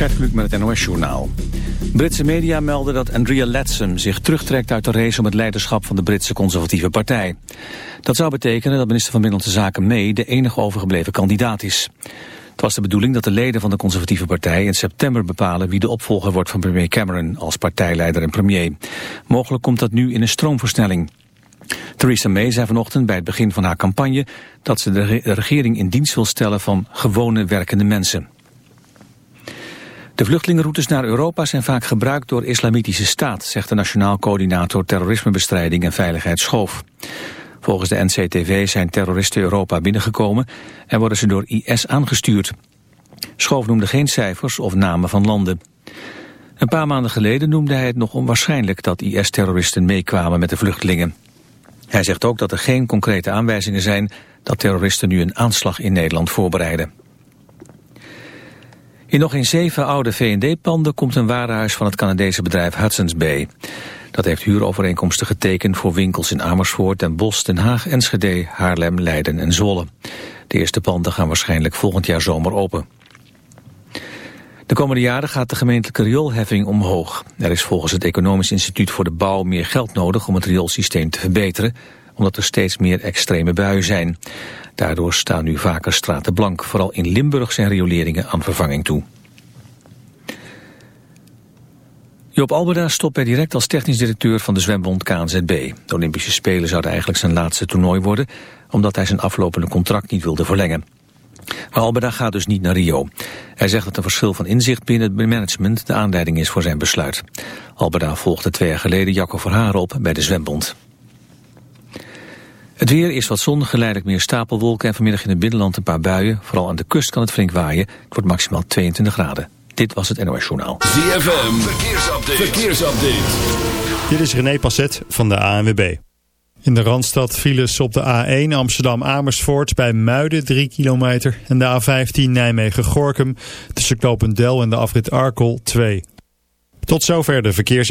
Gert met het NOS-journaal. Britse media melden dat Andrea Leadsom zich terugtrekt uit de race om het leiderschap van de Britse conservatieve partij. Dat zou betekenen dat minister van Binnenlandse Zaken May de enige overgebleven kandidaat is. Het was de bedoeling dat de leden van de conservatieve partij in september bepalen wie de opvolger wordt van premier Cameron als partijleider en premier. Mogelijk komt dat nu in een stroomversnelling. Theresa May zei vanochtend bij het begin van haar campagne dat ze de regering in dienst wil stellen van gewone werkende mensen. De vluchtelingenroutes naar Europa zijn vaak gebruikt door islamitische staat, zegt de Nationaal Coördinator Terrorismebestrijding en Veiligheid Schoof. Volgens de NCTV zijn terroristen Europa binnengekomen en worden ze door IS aangestuurd. Schoof noemde geen cijfers of namen van landen. Een paar maanden geleden noemde hij het nog onwaarschijnlijk dat IS-terroristen meekwamen met de vluchtelingen. Hij zegt ook dat er geen concrete aanwijzingen zijn dat terroristen nu een aanslag in Nederland voorbereiden. In nog in zeven oude V&D-panden komt een warenhuis van het Canadese bedrijf Hudson's Bay. Dat heeft huurovereenkomsten getekend voor winkels in Amersfoort, Den Bosch, Den Haag, Enschede, Haarlem, Leiden en Zwolle. De eerste panden gaan waarschijnlijk volgend jaar zomer open. De komende jaren gaat de gemeentelijke rioolheffing omhoog. Er is volgens het Economisch Instituut voor de Bouw meer geld nodig om het rioolsysteem te verbeteren, omdat er steeds meer extreme buien zijn. Daardoor staan nu vaker straten blank. Vooral in Limburg zijn rioleringen aan vervanging toe. Joop Alberda stopt per direct als technisch directeur van de zwembond KNZB. De Olympische Spelen zouden eigenlijk zijn laatste toernooi worden... omdat hij zijn aflopende contract niet wilde verlengen. Maar gaat dus niet naar Rio. Hij zegt dat een verschil van inzicht binnen het management de aanleiding is voor zijn besluit. Alberda volgde twee jaar geleden Jacco Verhaar op bij de zwembond. Het weer is wat zon, geleidelijk meer stapelwolken en vanmiddag in het binnenland een paar buien. Vooral aan de kust kan het flink waaien. Het wordt maximaal 22 graden. Dit was het NOS Journaal. ZFM, verkeersupdate. verkeersupdate. Dit is René Passet van de ANWB. In de Randstad files op de A1 Amsterdam-Amersfoort bij Muiden 3 kilometer. En de A15 Nijmegen-Gorkum tussen Klopendel en de afrit Arkel 2. Tot zover de verkeers...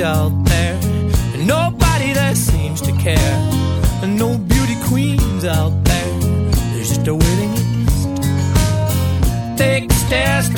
out there And nobody that seems to care. And no beauty queens out there There's just a waiting list. Take stairs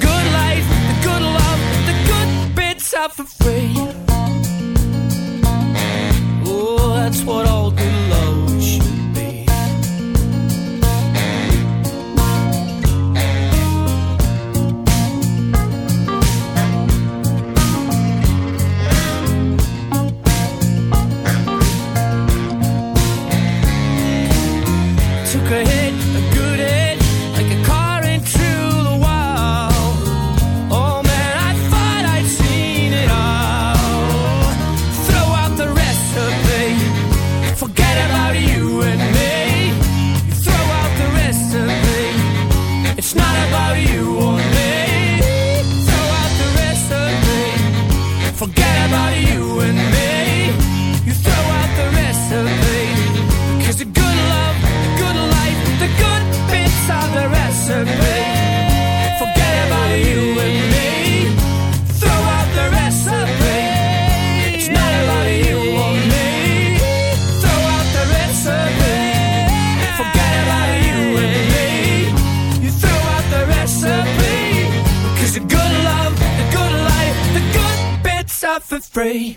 good life. free.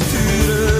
sturen.